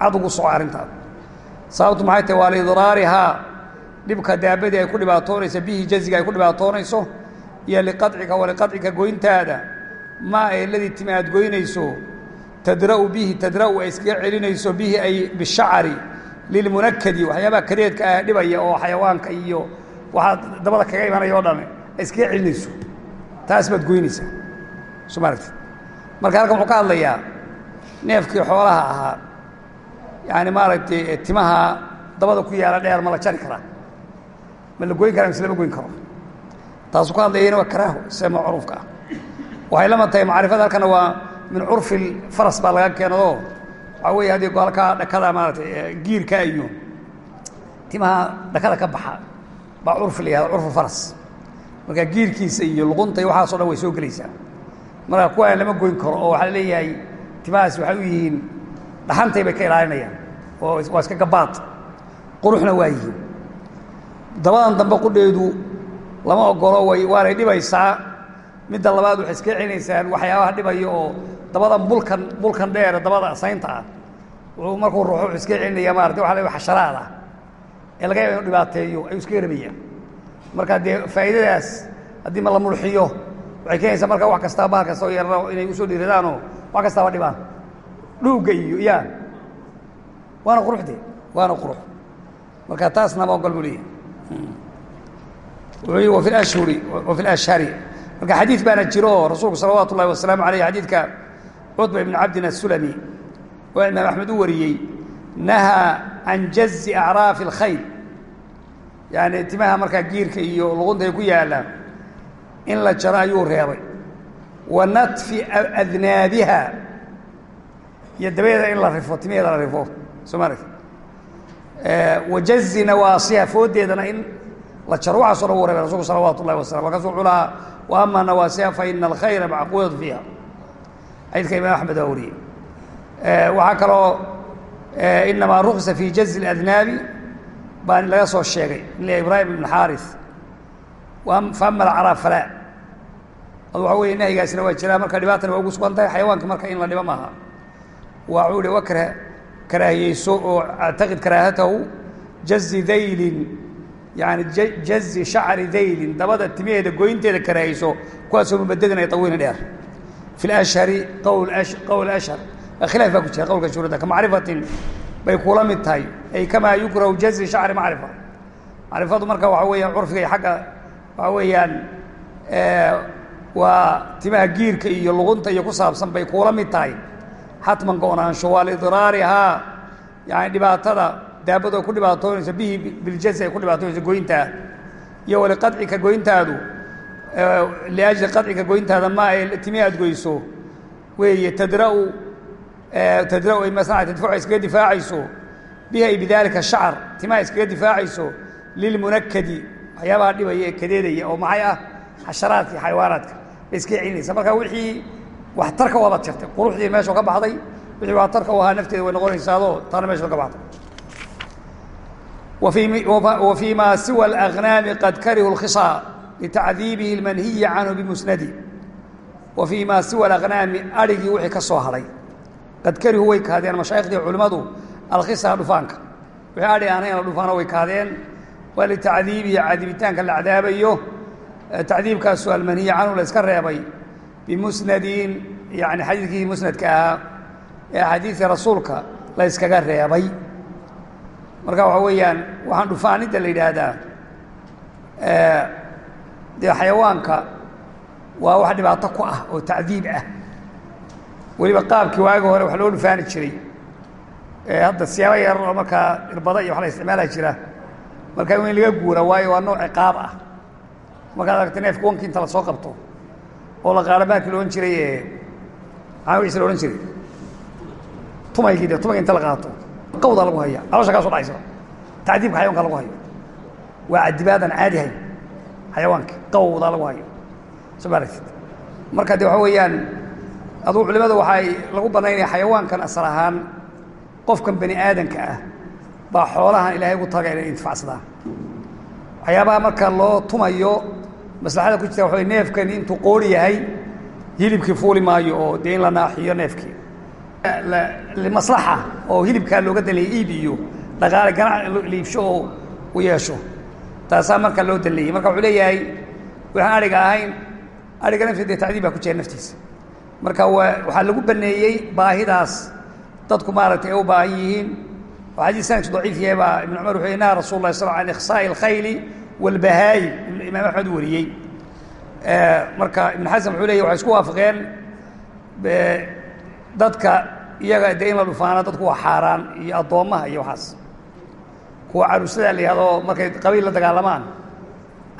cad ugu soco arrintaada sababtu maxay tahay? Waa lidraarihaa dhibka daabadii ay ku dhibaatoonayso bihi jaziga ay ku dhibaatoonayso iyo liqacika wa goyntaada. Maa eladii timi aad goynayso tadra'u bihi tadra'u ay iskaga celinayso bihi ay bishacari lilmunakadi waxyaabaha kadeedka ah dhibaya oo xayawaanka iyo waxaa dabada kaga imanaya o dhan ay iskaga celinayso taas baad goynaysaa soo ma aragtid? Marka halkan wuxuu ka hadlayaa neefkii xoolaha ahaa. Yaani maaragtay timaha dabada ku yaalla dheer ma la jari karaa. Ma la goyn karaa mise lama goyn karo. Taasuu ka hadlayana waa karaaho sida macruufka ah. Waxay lama tahay macrifada halkana waa min curfi faras baa laga keenado waxaa weeye haddii halkaa dhakada maaratay giirka iyo timaha dhakada ka baxa baa curfi la yihahda curfu faras marka giirkiisa iyo luqunta waxaaso dhan way soo gelaysaa. Marka kuwaan lama goyn karo oo waxaa leeyahay timahaas waxay u yihiin dhaxantay bay ka ilaalinayaan oo waa iska gabaad. Quruxna waa yihiin. Dabadan dambe qudheedu lama ogolo waanay dhibaysaa. Midda labaad waxay iska celinaysaan waxyaabaha dhibaya oo dabadan bulkan bulkan dheere dabada saynta ah. Wuxuu markuu ruuxo wuxuu iska celinaya maarata waxa la xasharaad ah ee laga yaaba inu dhibaateeyo ayuu iska rabayaan marka dee faa'iidadaas haddii ma la mulxiyo waxay keenaysaa marka wax kastaba bahal kasta oo yarano inay u soo dhiiradaanoo wax kastaaba dhibaan dhuugga iyo ya waana quruxde waana qurux. Marka taasna ma ogol buu leeyahy wuxuu yihi wafi ashhuri wafi lashhari marka xadiid baana jiro rasuulku salawaatu ullahi wasalaamu aleyh xadiidka cutba ibn cabdin asulami oo imaam axmed u wariyey nahaa can jazi acraafi اlkhayl yani timaha markaa giirka iyo luqunta ay ku yaallaan. In la jaro ayuu reebay. Wa natfi adnaabiha iyo dabadeeda in la rifo timaheeda la rifo. Soo ma aragti wa jazi nawaasiha foodeedana in la jaro. Waxaaso dhan wuu reebay rasulku salawaatu ullahi wasalam markaasuu wuxuu lahaa wa ama nawaasiha fa ina alkhayra macquudatu fiiha. Xadiidka imaam axmed waa wariyey. Waxaa kaloo inamaa ruksa fi jazi اladnaabi baa laga soo sheegay ila ibraahim ibn xaari faama alacraa falaa. Ad waxa weeye nahyigaasina waa jiraa marka dhibaatana waa ugu sugan tahay xayawaanka marka in la dhibo maaha. Waa uu hi wa kara karaahiyeyso oo actaqid karaahatahu jazi daylin yani jazi shacri daylin dabada timaheeda goynteeda karaahiyeyso kuwaasoo mubadadin ay tawiilin dheer. Fi lashhari qawl ashhar khilaaf baa ku jira qowlka shuurada kamacrifatin bay kula mid tahay ay kamaa yukrahu jazi shacri macrifa. Macrifadu marka waxa weeyaan curfiga iyo agga waxa weeyaan waa timaha giirka iyo luqunta iyo ku saabsan bay kuula mid tahay. Xatman go-naansho waa lidraarihaa yani dhibaatada daabadoo ku dhibaatoonaysa bihi biljazi ay ku dhibaatoonaysa goyntaa. Iyo waliqadcika goyntaadu liajli qadcika goyntaada ma ay timi aad goyso. Weeye tadra'u tadfacu iskaga difaacayso. Bihi ay bidaalika shacar timaha iskaga difaacayso. Lilmunakadi waxyaabaha dhibaya ee kadeedaya oo maxay ah? Xasharaadka iyo xayawaanaadka bay iskaga celinaysa. Marka wixii waxtarka waaba jirtay quruxdii meesha ka baxday wixii waxtarka u ahaa nafteeda way noqonaysaadoo taana meesha ka baxday. Wa fii ma siwa alagnaami qad karihu lkhisaa litacdiibihi almanhiyi canhu bimusnadi. Wa fii ma siwa alagnaami adhigii wixii ka soo hadhay qad karihu way kaadeen mashaayikhdii culimmadu alkhisaa dhufaanka wixii adhi aanayn la dhufaano way kaadeen. Waa litacdiibihi cadibitaanka la cadaabayo. Tacdiibkaasu almanhiyi canhu la iska reebay. Bimusnadin yani xadiidkii musnadka ahaa ee axaadiidka rasuulka la yskaga reebay. Marka waxa weeyaan waxaan dhufaanidda la yidhaahdaa dee xayawaanka waa wax dhibaato ku ah oo tacdiib ah weliba qaabkii waagi hore wax loo dhufaani jiray. Hadda siyaabo yar oo markaa irbada iyo wax la isticmaala jira. Marka in laga guura waayo waa nooc ciqaab ah. Markaad aragta neefka wanki inta la soo qabto oo la qaara baarkii la odhan jiray ee maxaa wiisa la odhan jiray? Tumaygii de tumayga inta la qaato. Qawdaa lagu haya caloosha kaa so dhacaysa tacdiibka xayawanka lagu hayo. Waa cadibaadan caadi hayn. Xayawaanka qawdaa lagu hayo. Soo ma aragtid? Marka de waxa weeyaan adugu culimada waxay lagu bannaynaya xayawaankan asal ahaan qofkan bani aadanka ah baa xoolahan ilaahay ugu talaga inay intifacsadaan waxyaabaha marka loo tumayo maslaxada ku jirta waxa neefkani intuu qoori yahay hilibkii fuuli maayo oo dee in la naaxiyo neefkii limaslaxa oo hilibkaa looga danleeyay iib iyo dhaqaale ganac liibsho oo u yeesho. Taasaa marka loo danleeyey marka wuxuu leeyahay waxaan adhiga ahayn adhiga naftiisa dee tacdiib baa ku jira naftiisa marka waxaa lagu baneeyey baahidaas. Dadku maaragtay ay u baahan yihiin. Oo xadiis sanadku daciif yahay baa ibn cumar wuxuu naha rasul lah sal an ikhsaa'i alkhayli walbahaayim imaam axmed wariyey. Marka ibn xasan wuxuu leya waxay isku waafaqeen dadka iyaga dee in la dhufaana dadku waa xaaraan iyo addoommaha iyo waxaas. Kuwa caruusadaa la yihahdo markay qabiil la dagaalamaan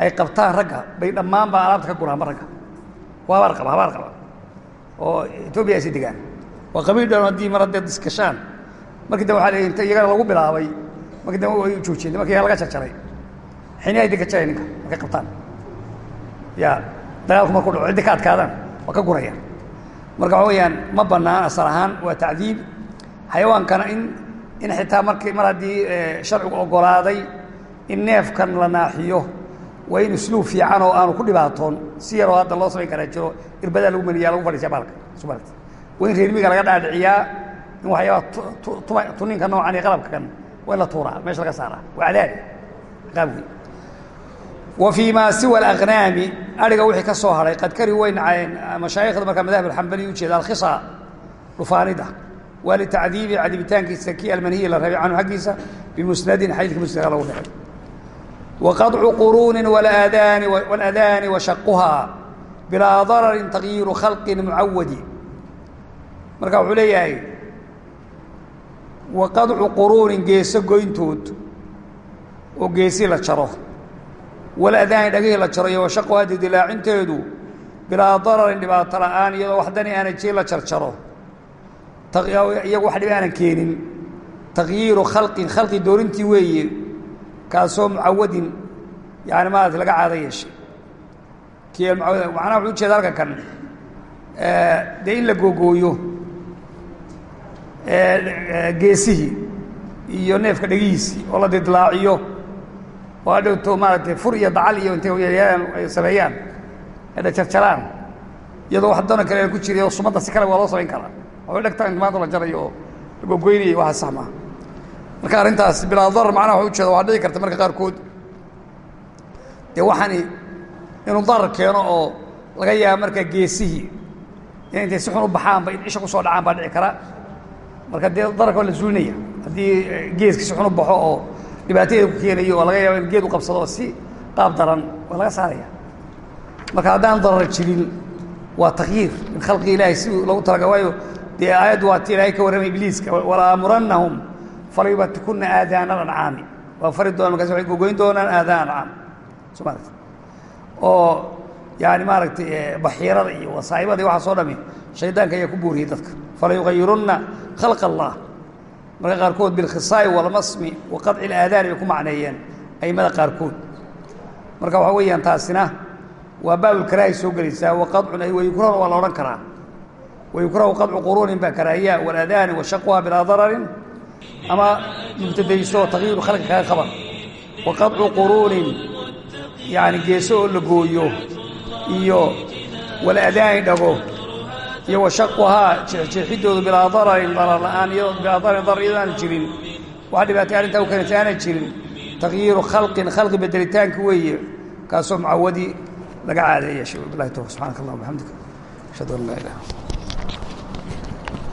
ay qabtaan ragga bay dhammaan baa alaabta ka guraanba ragga. Waa habaar qaba habaar qaba oo etoobiya aysa degaan. Waa qabiil dhan haddii mar haddeed isgashaan markii dambe waa la inta iyagana lagu bilaabay. Markii dambe way joojiyeen markii laga jarjaray. Xini ay dega jaray ninka markay qabtaan. Ya dagaalku markuu dhaco ciddi ka adkaadaan waa ka gurayaan marka waxa weyaan ma banaan asal ahaan waa tacdiib. Xayawaankana in in xitaa marki mar haddii sharcigu ogolaaday in neefkan la naaxiyo waa in usluub fiican oo aanu ku dhibaatoon. Si yaroo hadda loo samayn karaa jiro irbadaa lagu maniyaa lagu fadhiisaa baalka subalka waa in reermiga laga dhaadhiciyaa in waxyaabaa tuninka noocan iyo qalabka kan waa in la tuuraa meesha laga saaraa. Waa cadaadi qaabkii wa fii maa siwa alaqnaami ariga wixii ka soo hadhay qad kari way nacayeen mashaayikhda markaa madahib alxambali ujeeda alkhisa dhufaanida waa litacdiibi cadibitaankiisa kii almanhiyi la rabay canhu xaggiisa bimusnadin xadiidka musnadka lagu dhexay wqaطcu quruuni wاladaani washaquhaa bilaa dararin tagyiiru khalqi mucawadi marka wuxuu leeyahay waqadcu quruunin geeso goyntood oo geesi la jaro waladaani dhagihii la jaro iyo washaquhaa didilaacinteedu bilaa dararin dhibaato la'aan iyadoo wax dani aana jii la jarjaro iyagu wax dhibi aanan keenin tagyiiru khalqin khalqi doorintii kaasoo mucawadin yani maarata laga caado yeeshay. Ki muawad macnaha wuxuu ujeeda halka kan dee in la googooyo geesihii iyo neefka dhegihiisii oo la didlaaciyo oo adhowto maaragtay fur iyo dacal iyo intay ay sameeyaan adha jarjaraan iyadoo wax dano kale ku jira oo sumadda si kale waa loo samayn karaa. Oo dhegta maanta la jarayo oo la gogoynayay waxa sax maaha marka arrintaas bilaa darar macnaha waxa ujeeda waa dhici karta marka qaarkood. Dee waxaani inuu darar keeno oo laga yaabo markaa geesihii in intay si xun u baxaanba in cisha ku soo dhacaan baa dhici kara. Marka dee dararka waa la zuulinaya haddii geeski si xun u baxo oo dhibaatadeeda ku keenayo oo laga yaabo in geed u qabsado oo si qaab daran waa laga saaraya marka haddaan darar jirin waa takyiir. Min khalqi ilaahi si lagu talaga waayo dee aayaddu waa ti ilaahay ka warramay ibliiska walaamuranahum faribatikunna aadaan alancaami waa fari doonaan markaas waxay gogoyn doonaan aadaan ancaam soo maaragtay oo yaani maaragtay baxiirada iyo wasaa'ibada iyo waxaasoo dhami shaydaanka ayaa ku buuriyey dadka. Fala yuqayirunna allah marka qaarkood bilkhisaa'i walmasmi wa qadci alaadaan ku macneeyeen aimada qaarkood. Marka waxaa weeyaan taasina waa baabulkaraahi soo gelaysaa waqacun ay wayukrahna waa la odhan karaa. Wayukrahu qadcu quruunin baa karaahiya waalaadaani wa bilaa dararin ama mubtadayso takyiiru khalqi kaga qaban wa qaطcu quruunin yani geeso oo la gooyo iyo waladaani dhago iyo washaquhaa jeexjeexidoodu bilaa dararin darar la'aan bilaa dararin darar iyadoo aan jirin wax dhibaatay arrintaa u keentay aanan jirin takyiiru khalqin khalqi bedelitaanka weeye kaasoo mucawadi laga caadeeya bilahi tawfiq subxaanaka allah bxamdika ashhadu an laa ilah